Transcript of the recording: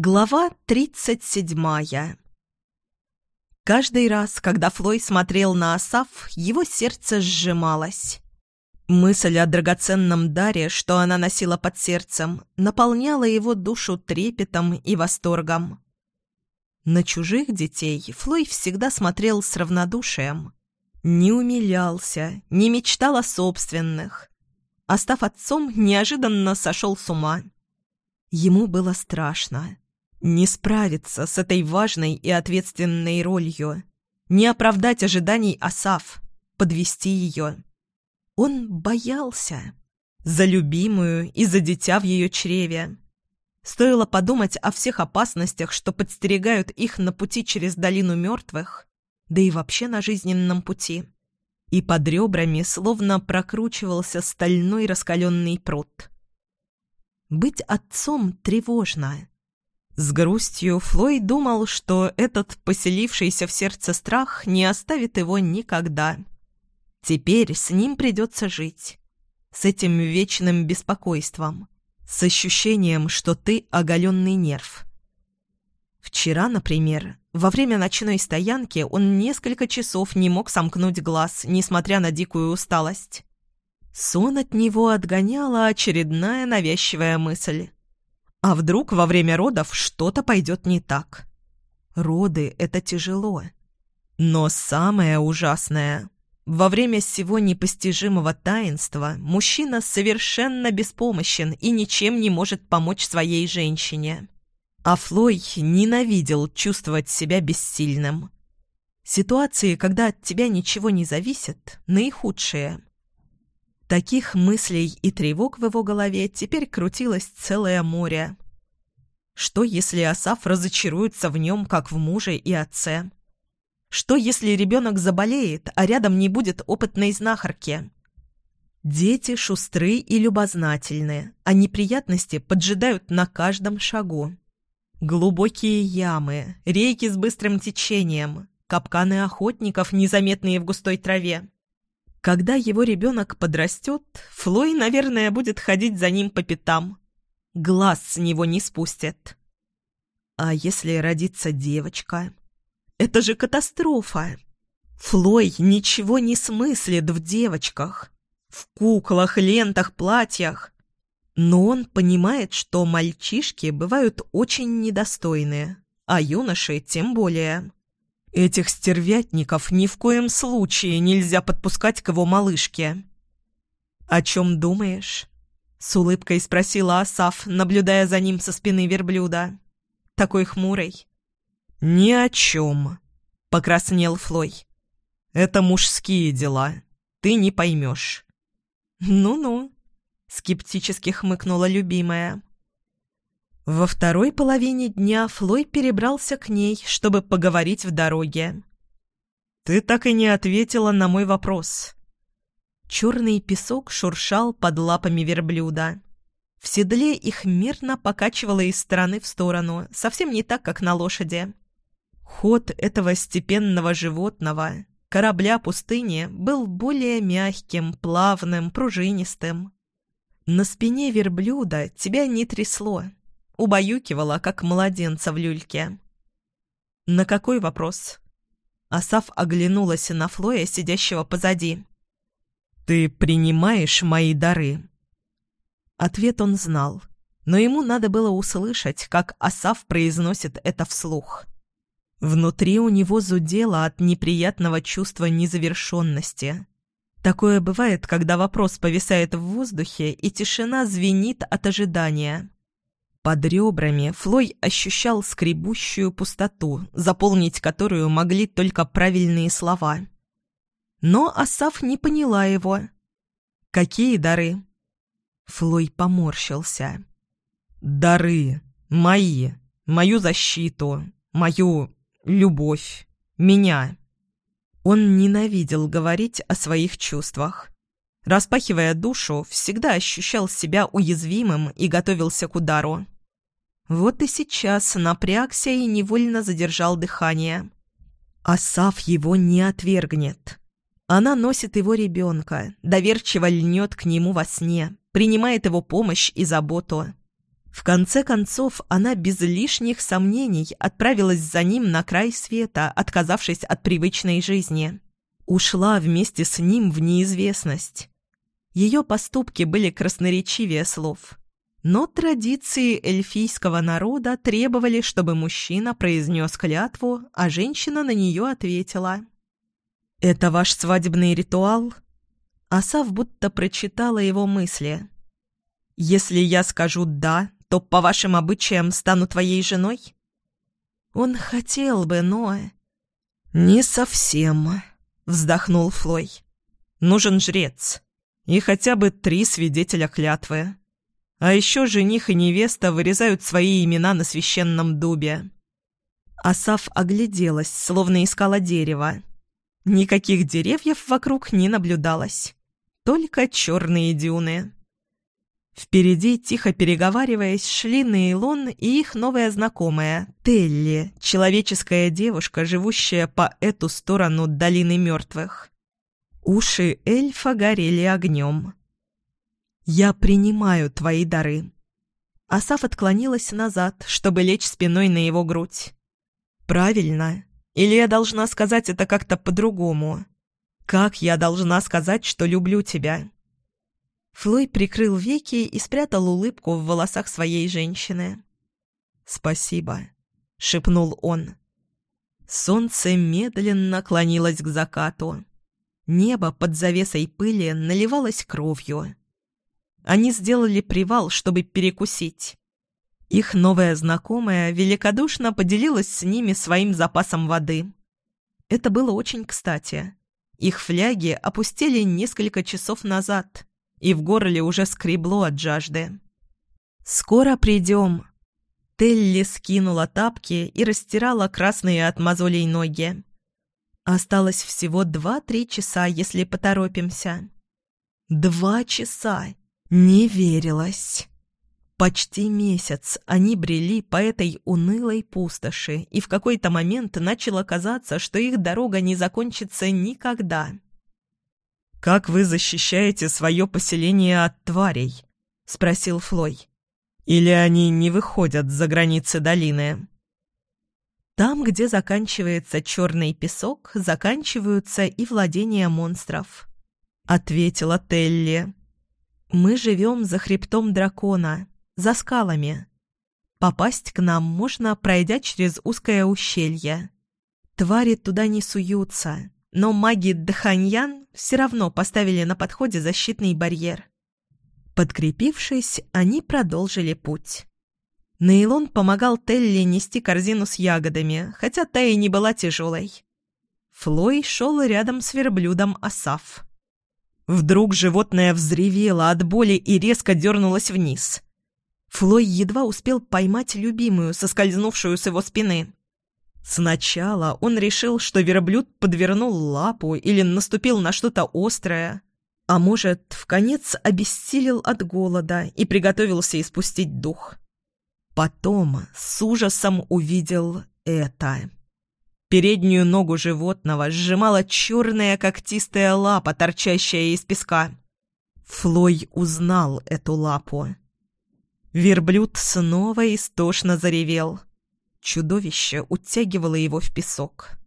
Глава тридцать седьмая Каждый раз, когда Флой смотрел на Асаф, его сердце сжималось. Мысль о драгоценном даре, что она носила под сердцем, наполняла его душу трепетом и восторгом. На чужих детей Флой всегда смотрел с равнодушием. Не умилялся, не мечтал о собственных. А став отцом, неожиданно сошел с ума. Ему было страшно. Не справиться с этой важной и ответственной ролью. Не оправдать ожиданий Асав. Подвести ее. Он боялся. За любимую и за дитя в ее чреве. Стоило подумать о всех опасностях, что подстерегают их на пути через долину мертвых, да и вообще на жизненном пути. И под ребрами словно прокручивался стальной раскаленный пруд. Быть отцом тревожно. С грустью Флой думал, что этот поселившийся в сердце страх не оставит его никогда. Теперь с ним придется жить. С этим вечным беспокойством. С ощущением, что ты оголенный нерв. Вчера, например, во время ночной стоянки он несколько часов не мог сомкнуть глаз, несмотря на дикую усталость. Сон от него отгоняла очередная навязчивая мысль. А вдруг во время родов что-то пойдет не так? Роды — это тяжело. Но самое ужасное — во время всего непостижимого таинства мужчина совершенно беспомощен и ничем не может помочь своей женщине. А Флой ненавидел чувствовать себя бессильным. Ситуации, когда от тебя ничего не зависит, наихудшие — Таких мыслей и тревог в его голове теперь крутилось целое море. Что, если Асаф разочаруется в нем, как в муже и отце? Что, если ребенок заболеет, а рядом не будет опытной знахарки? Дети шустры и любознательны, а неприятности поджидают на каждом шагу. Глубокие ямы, реки с быстрым течением, капканы охотников, незаметные в густой траве. Когда его ребенок подрастет, Флой, наверное, будет ходить за ним по пятам. Глаз с него не спустят. А если родится девочка? Это же катастрофа. Флой ничего не смыслит в девочках. В куклах, лентах, платьях. Но он понимает, что мальчишки бывают очень недостойные, а юноши тем более. Этих стервятников ни в коем случае нельзя подпускать к его малышке. «О чем думаешь?» — с улыбкой спросила Асаф, наблюдая за ним со спины верблюда. Такой хмурый. «Ни о чем», — покраснел Флой. «Это мужские дела. Ты не поймешь». «Ну-ну», — скептически хмыкнула любимая. Во второй половине дня Флой перебрался к ней, чтобы поговорить в дороге. «Ты так и не ответила на мой вопрос». Черный песок шуршал под лапами верблюда. В седле их мирно покачивало из стороны в сторону, совсем не так, как на лошади. Ход этого степенного животного, корабля пустыни, был более мягким, плавным, пружинистым. На спине верблюда тебя не трясло, убаюкивала, как младенца в люльке. «На какой вопрос?» Асав оглянулась на Флоя, сидящего позади. «Ты принимаешь мои дары?» Ответ он знал, но ему надо было услышать, как Асав произносит это вслух. Внутри у него зудело от неприятного чувства незавершенности. Такое бывает, когда вопрос повисает в воздухе, и тишина звенит от ожидания. Под ребрами Флой ощущал скребущую пустоту, заполнить которую могли только правильные слова. Но Асаф не поняла его. «Какие дары?» Флой поморщился. «Дары. Мои. Мою защиту. Мою любовь. Меня». Он ненавидел говорить о своих чувствах. Распахивая душу, всегда ощущал себя уязвимым и готовился к удару. Вот и сейчас напрягся и невольно задержал дыхание. Асав его не отвергнет. Она носит его ребенка, доверчиво льнет к нему во сне, принимает его помощь и заботу. В конце концов, она без лишних сомнений отправилась за ним на край света, отказавшись от привычной жизни. Ушла вместе с ним в неизвестность. Ее поступки были красноречивее слов. Но традиции эльфийского народа требовали, чтобы мужчина произнес клятву, а женщина на нее ответила. «Это ваш свадебный ритуал?» Асав будто прочитала его мысли. «Если я скажу «да», то по вашим обычаям стану твоей женой?» Он хотел бы, но... «Не совсем», — вздохнул Флой. «Нужен жрец. И хотя бы три свидетеля клятвы. А еще жених и невеста вырезают свои имена на священном дубе». Асав огляделась, словно искала дерево. Никаких деревьев вокруг не наблюдалось. Только черные дюны. Впереди, тихо переговариваясь, шли Нейлон и их новая знакомая, Телли, человеческая девушка, живущая по эту сторону долины мертвых. Уши эльфа горели огнем. «Я принимаю твои дары». Асаф отклонилась назад, чтобы лечь спиной на его грудь. «Правильно. Или я должна сказать это как-то по-другому? Как я должна сказать, что люблю тебя?» Флой прикрыл веки и спрятал улыбку в волосах своей женщины. «Спасибо», — шепнул он. Солнце медленно клонилось к закату. Небо под завесой пыли наливалось кровью. Они сделали привал, чтобы перекусить. Их новая знакомая великодушно поделилась с ними своим запасом воды. Это было очень кстати. Их фляги опустили несколько часов назад и в горле уже скребло от жажды. «Скоро придем!» Телли скинула тапки и растирала красные от мозолей ноги. Осталось всего два-три часа, если поторопимся. Два часа! Не верилось! Почти месяц они брели по этой унылой пустоши, и в какой-то момент начало казаться, что их дорога не закончится никогда. «Как вы защищаете свое поселение от тварей?» — спросил Флой. «Или они не выходят за границы долины?» Там, где заканчивается черный песок, заканчиваются и владения монстров, — ответила Телли. Мы живем за хребтом дракона, за скалами. Попасть к нам можно, пройдя через узкое ущелье. Твари туда не суются, но маги Дханьян все равно поставили на подходе защитный барьер. Подкрепившись, они продолжили путь. Нейлон помогал Телли нести корзину с ягодами, хотя та и не была тяжелой. Флой шел рядом с верблюдом Асаф. Вдруг животное взревело от боли и резко дернулось вниз. Флой едва успел поймать любимую, соскользнувшую с его спины. Сначала он решил, что верблюд подвернул лапу или наступил на что-то острое, а может, в конец обессилел от голода и приготовился испустить дух. Потом с ужасом увидел это. Переднюю ногу животного сжимала черная когтистая лапа, торчащая из песка. Флой узнал эту лапу. Верблюд снова истошно заревел. Чудовище утягивало его в песок.